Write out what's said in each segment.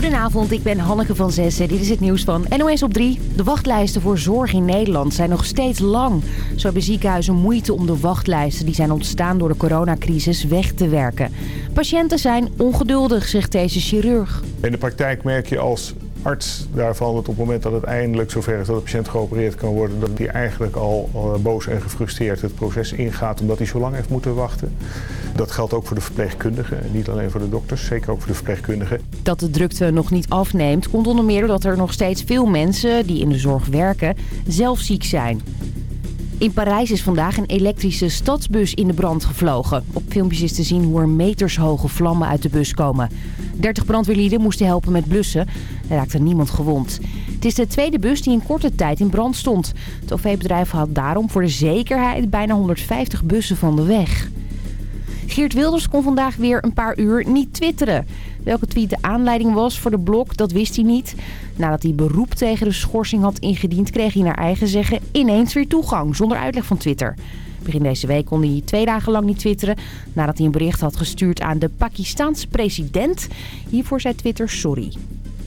Goedenavond, ik ben Hanneke van Zessen. Dit is het nieuws van NOS op 3. De wachtlijsten voor zorg in Nederland zijn nog steeds lang. Zo hebben ziekenhuizen moeite om de wachtlijsten die zijn ontstaan door de coronacrisis weg te werken. Patiënten zijn ongeduldig, zegt deze chirurg. In de praktijk merk je als arts daarvan dat op het moment dat het eindelijk zover is dat de patiënt geopereerd kan worden, dat hij eigenlijk al eh, boos en gefrustreerd het proces ingaat omdat hij zo lang heeft moeten wachten. Dat geldt ook voor de verpleegkundigen, niet alleen voor de dokters, zeker ook voor de verpleegkundigen. Dat de drukte nog niet afneemt komt onder meer doordat er nog steeds veel mensen die in de zorg werken zelf ziek zijn. In Parijs is vandaag een elektrische stadsbus in de brand gevlogen. Op filmpjes is te zien hoe er metershoge vlammen uit de bus komen. 30 brandweerlieden moesten helpen met blussen. Er raakte niemand gewond. Het is de tweede bus die in korte tijd in brand stond. Het OV-bedrijf had daarom voor de zekerheid bijna 150 bussen van de weg. Geert Wilders kon vandaag weer een paar uur niet twitteren. Welke tweet de aanleiding was voor de blok, dat wist hij niet. Nadat hij beroep tegen de schorsing had ingediend... kreeg hij naar eigen zeggen ineens weer toegang, zonder uitleg van Twitter. Begin deze week kon hij twee dagen lang niet twitteren... nadat hij een bericht had gestuurd aan de Pakistaanse president. Hiervoor zei Twitter sorry.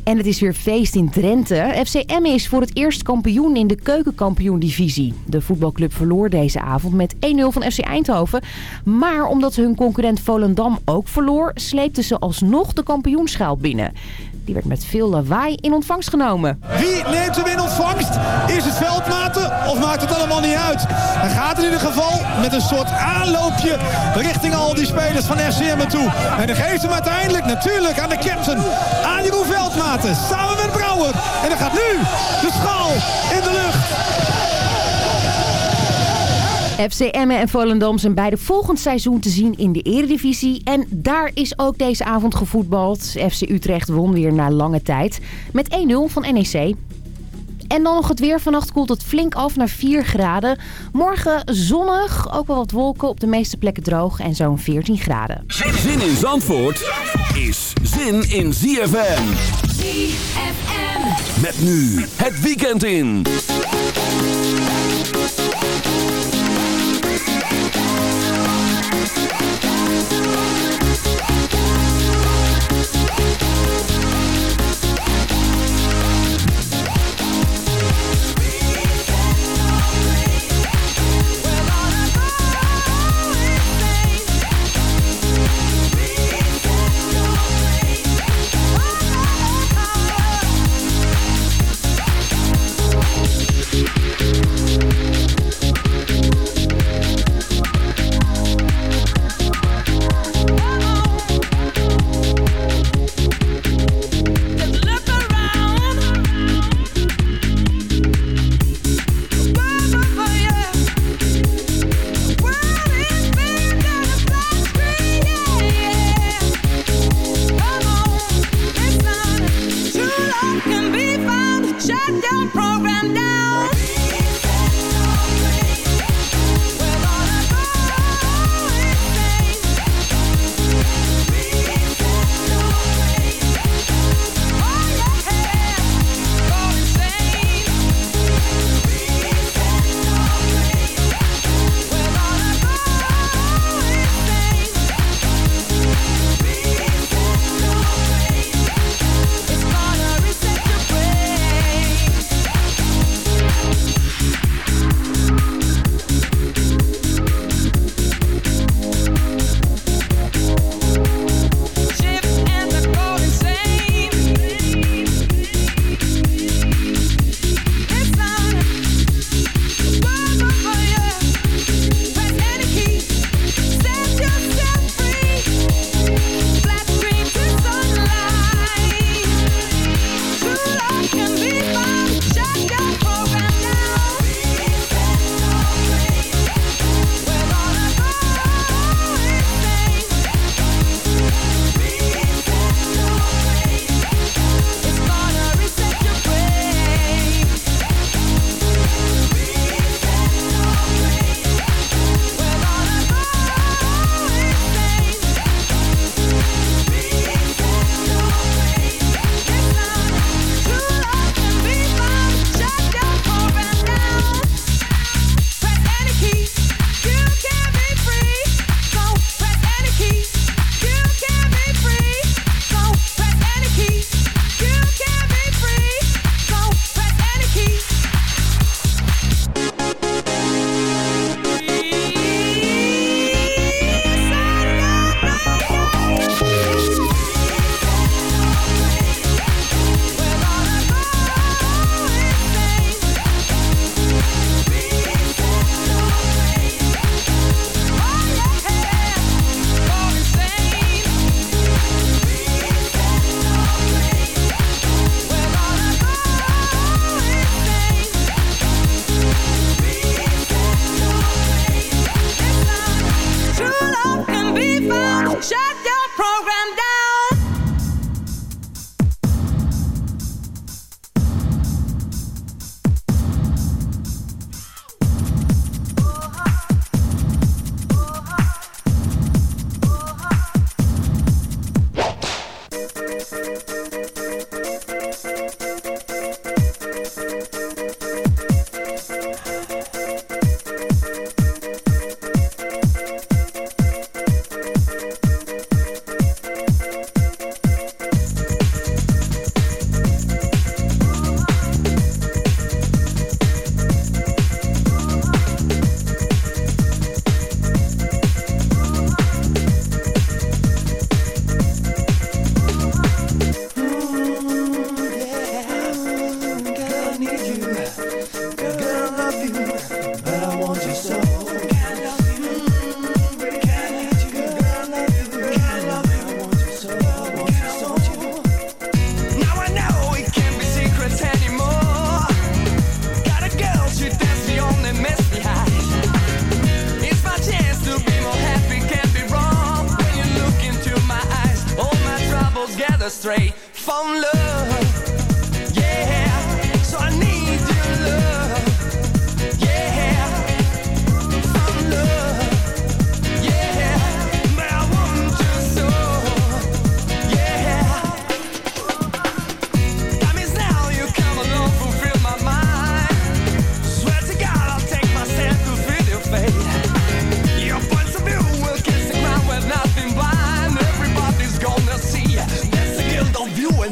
En het is weer feest in Drenthe. FC Emmen is voor het eerst kampioen in de keukenkampioen-divisie. De voetbalclub verloor deze avond met 1-0 van FC Eindhoven. Maar omdat hun concurrent Volendam ook verloor... sleepten ze alsnog de kampioenschaal binnen. Die werd met veel lawaai in ontvangst genomen. Wie neemt hem in ontvangst? Is het Veldmaten of maakt het allemaal niet uit? Hij gaat in ieder geval met een soort aanloopje richting al die spelers van RCM toe. En dan geeft hem uiteindelijk natuurlijk aan de captain, aan Jeroen Veldmaten, samen met Brouwer. En dan gaat nu de schaal in de lucht. FC Emmen en Volendam zijn beide volgend seizoen te zien in de eredivisie. En daar is ook deze avond gevoetbald. FC Utrecht won weer na lange tijd met 1-0 van NEC. En dan nog het weer. Vannacht koelt het flink af naar 4 graden. Morgen zonnig, ook wel wat wolken, op de meeste plekken droog en zo'n 14 graden. Zin in Zandvoort is zin in ZFM. ZFM. Met nu het weekend in.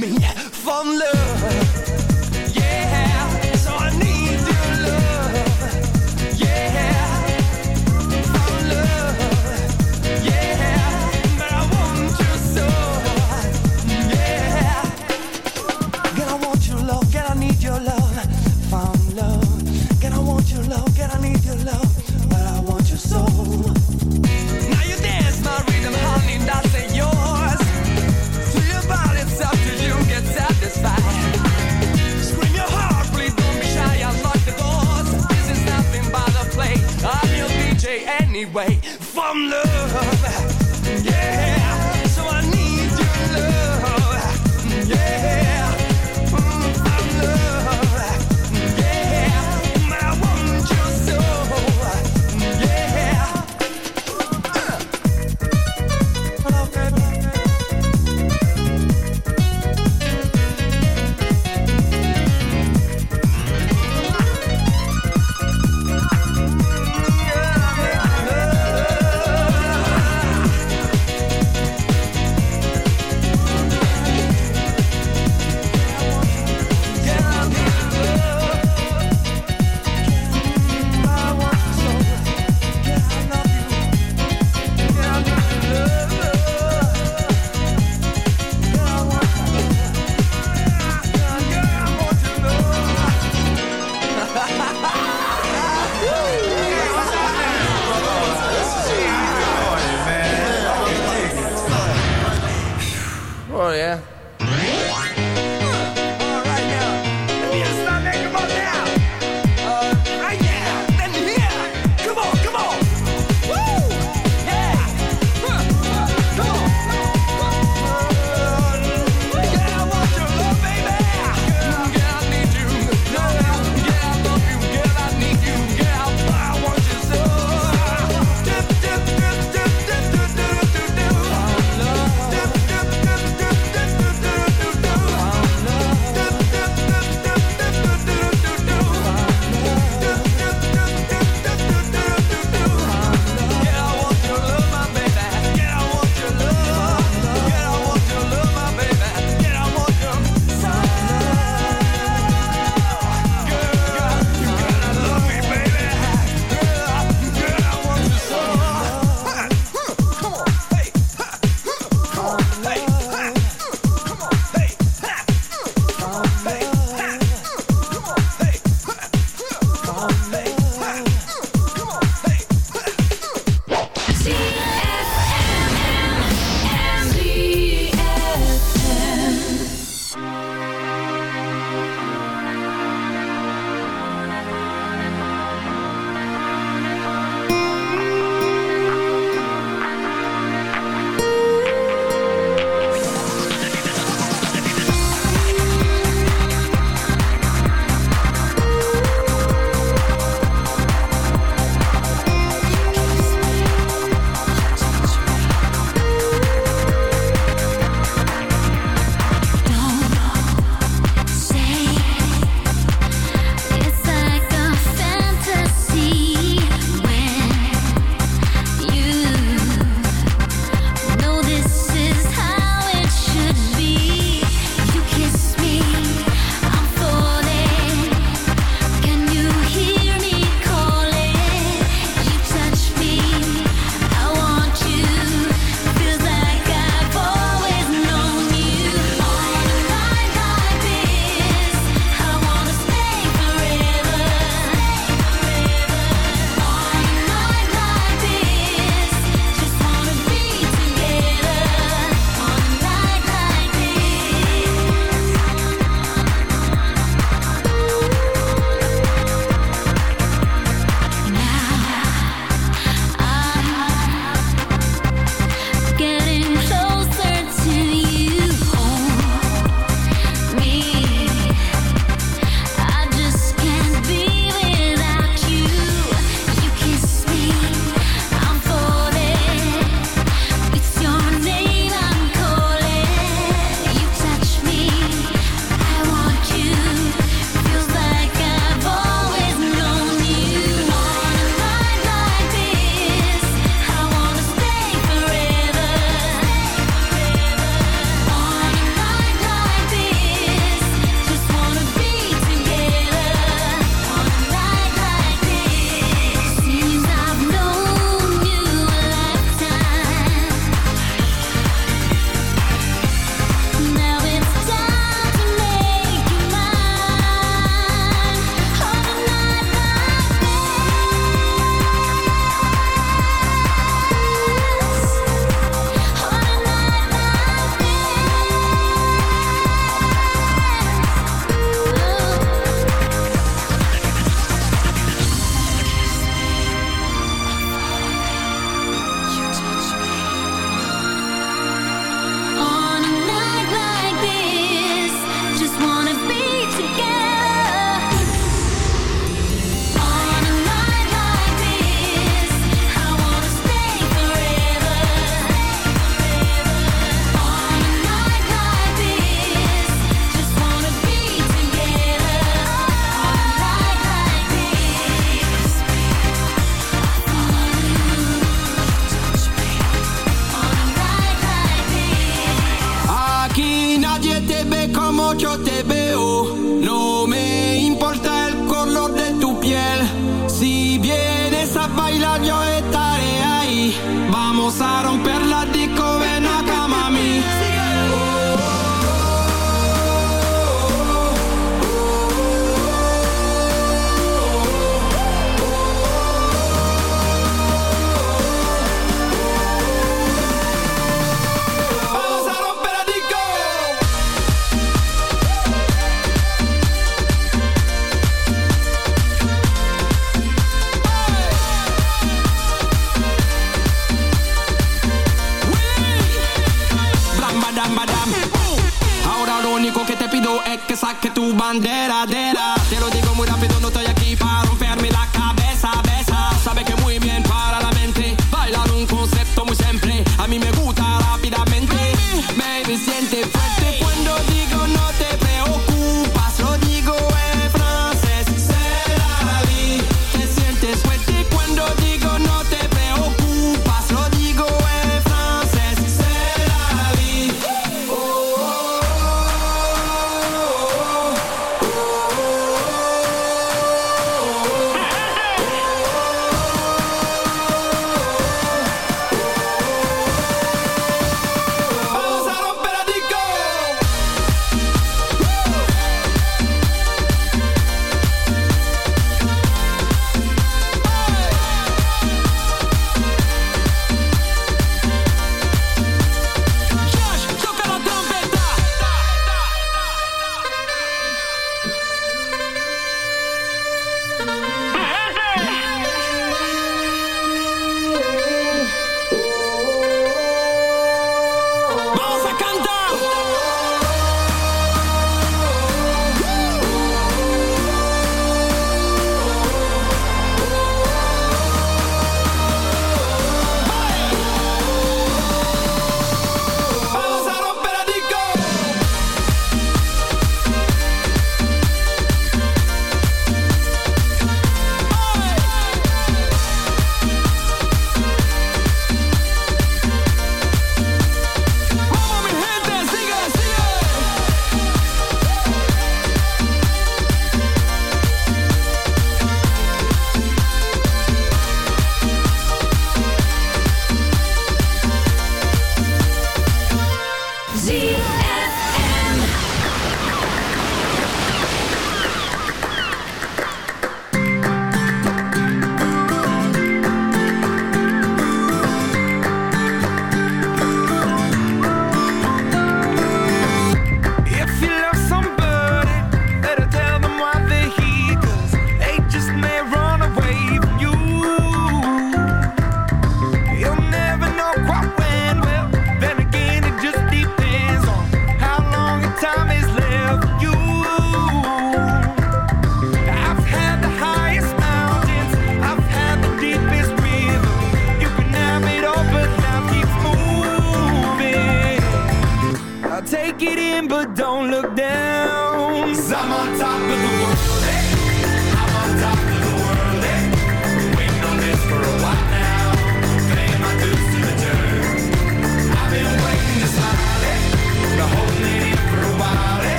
From love.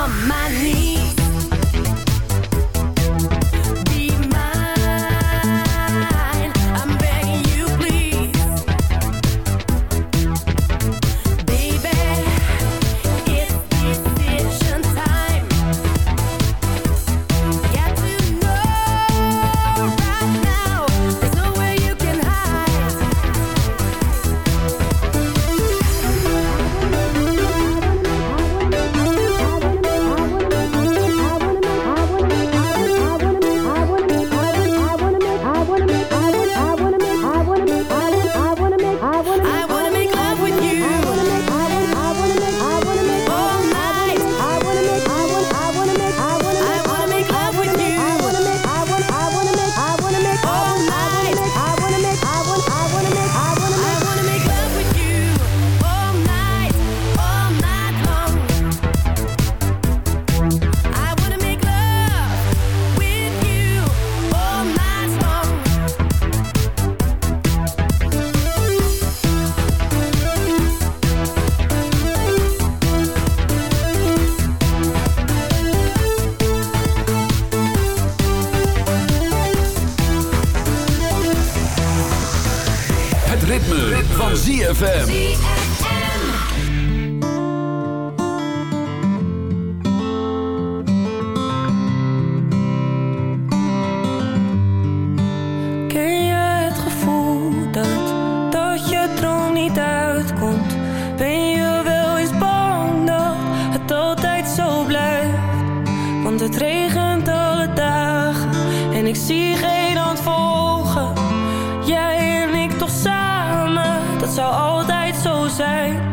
on my knees. Dat zou altijd zo zijn.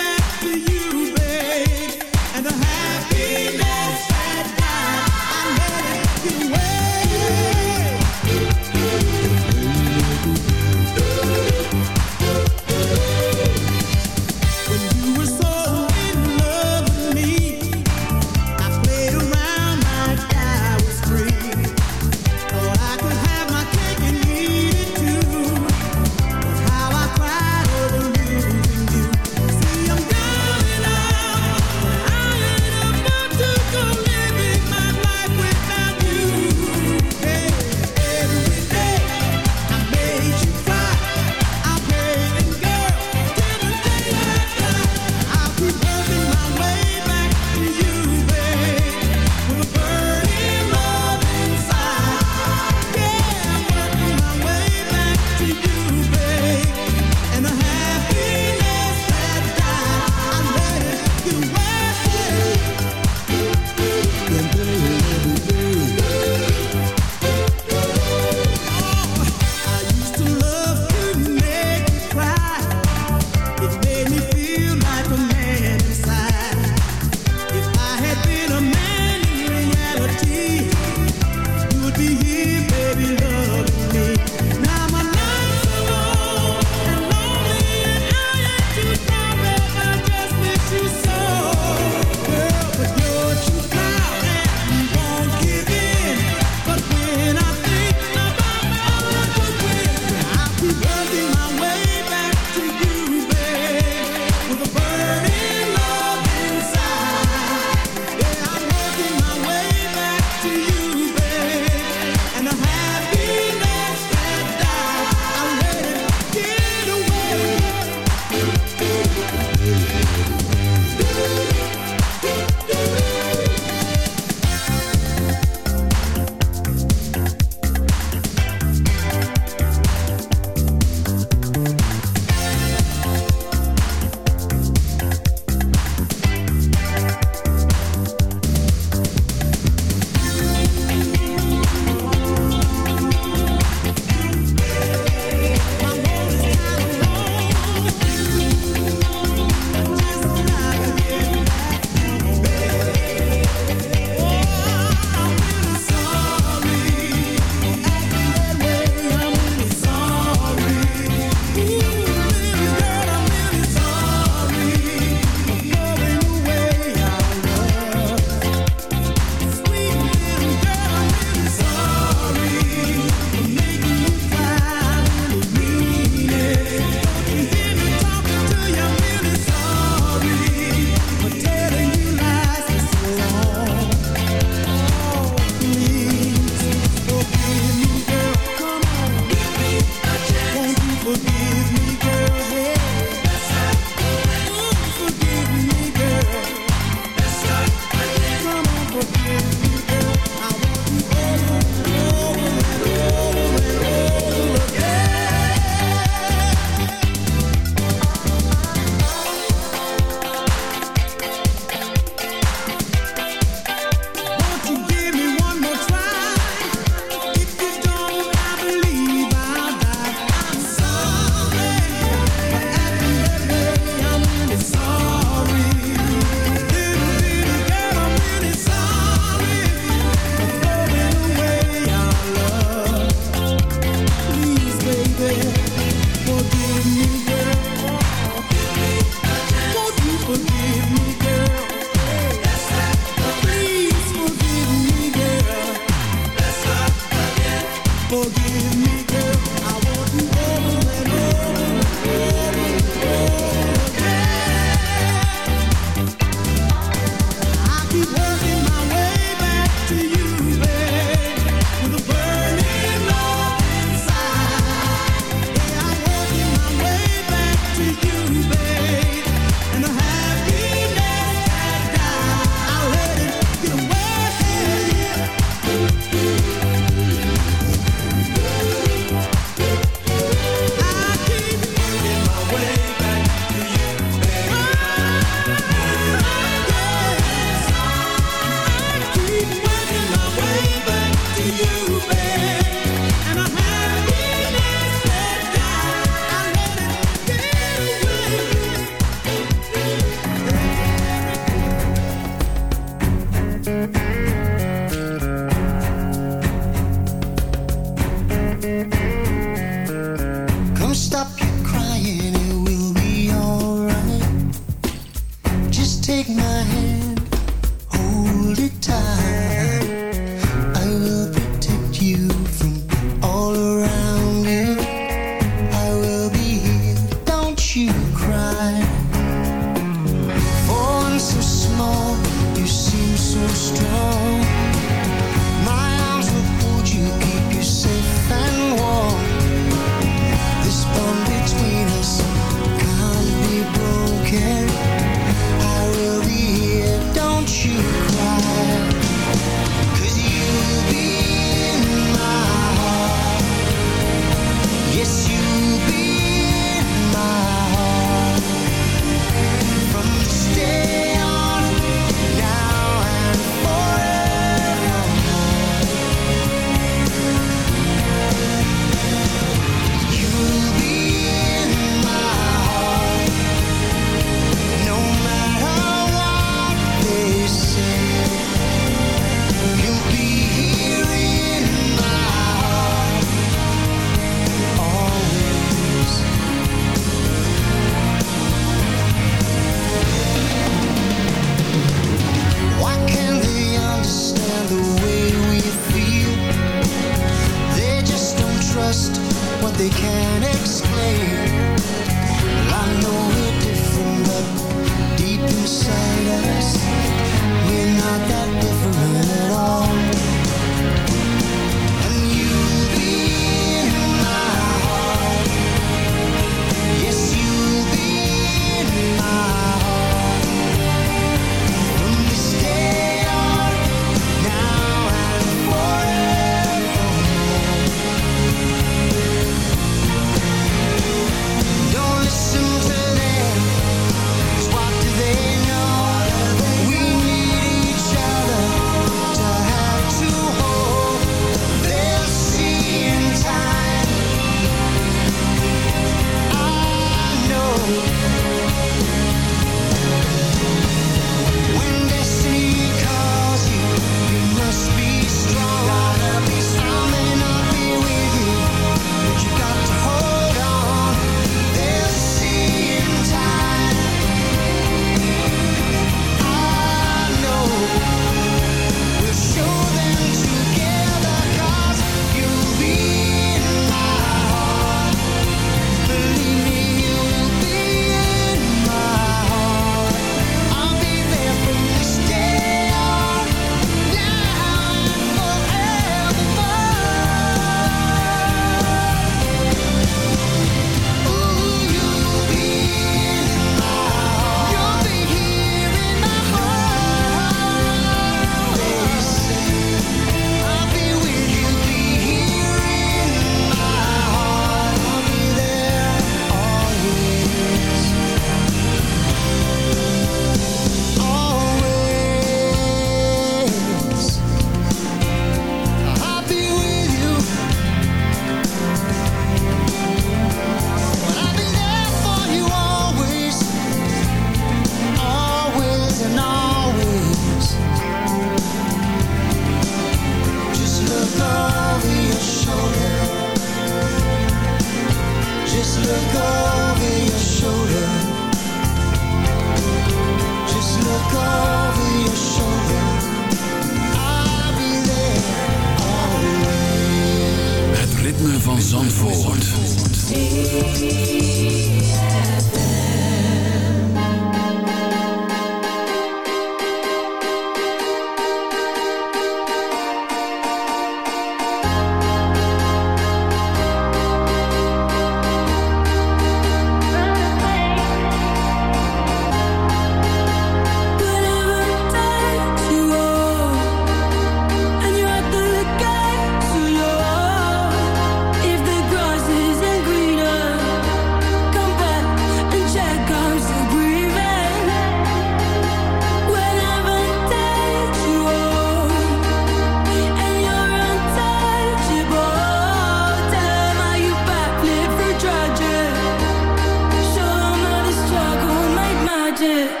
did.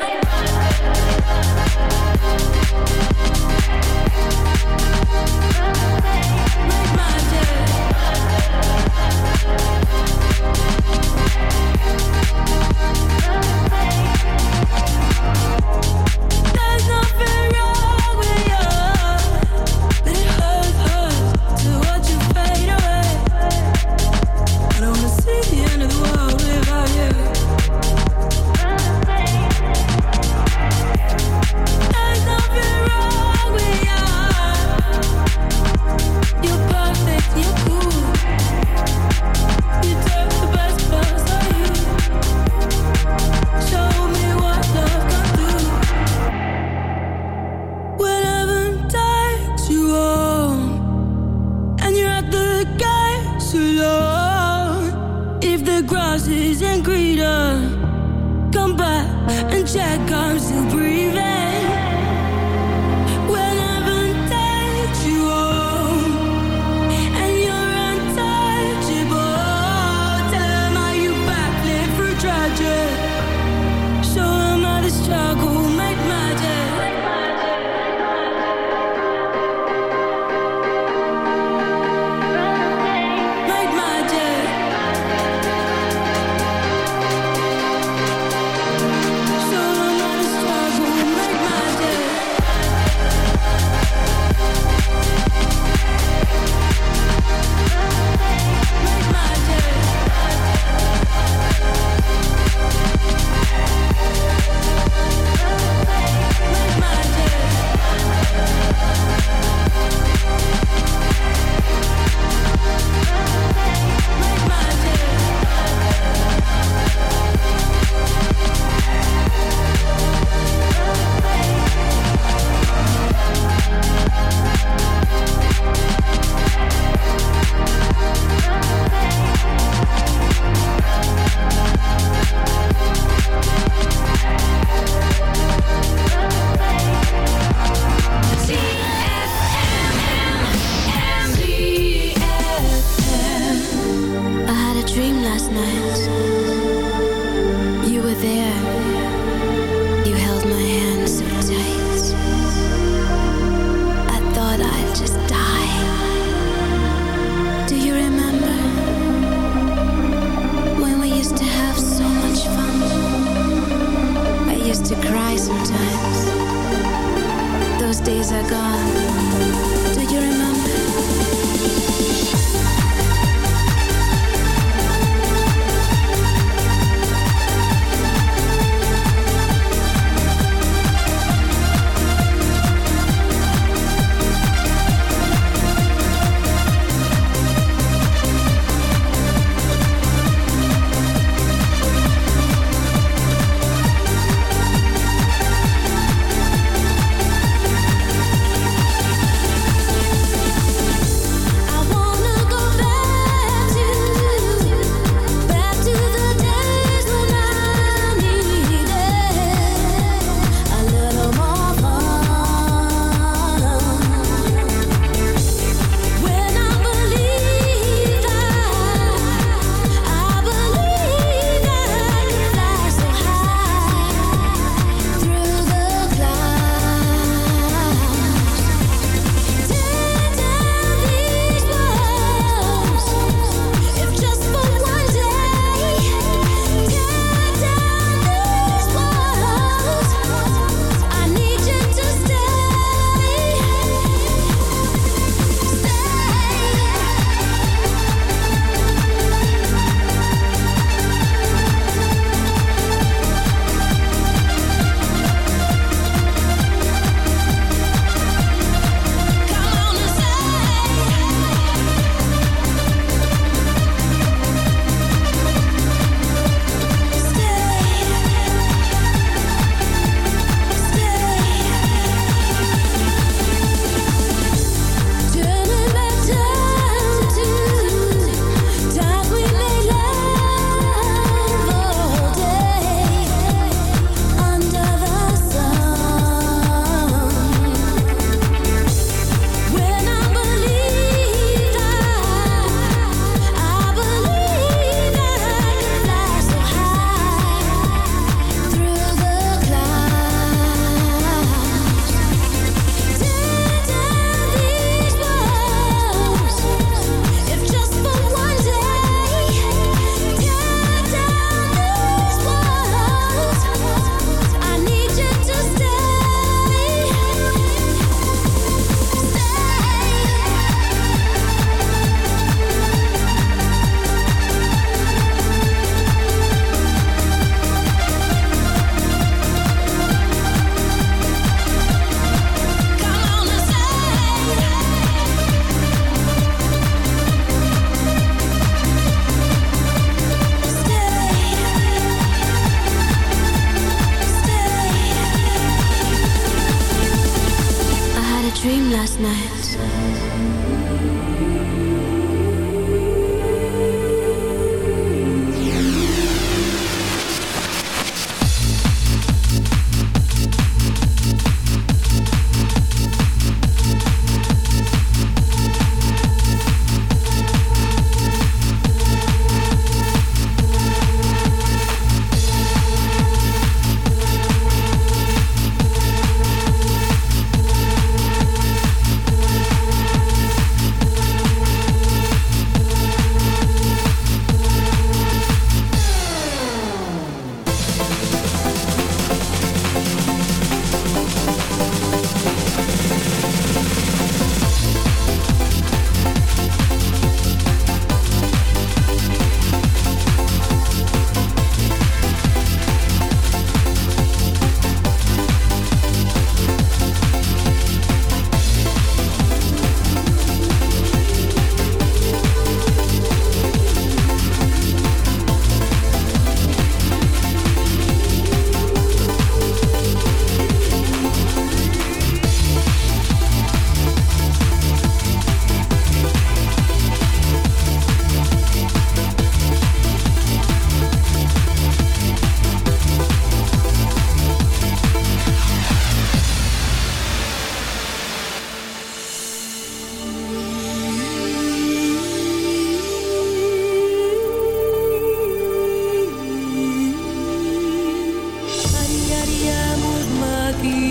happy.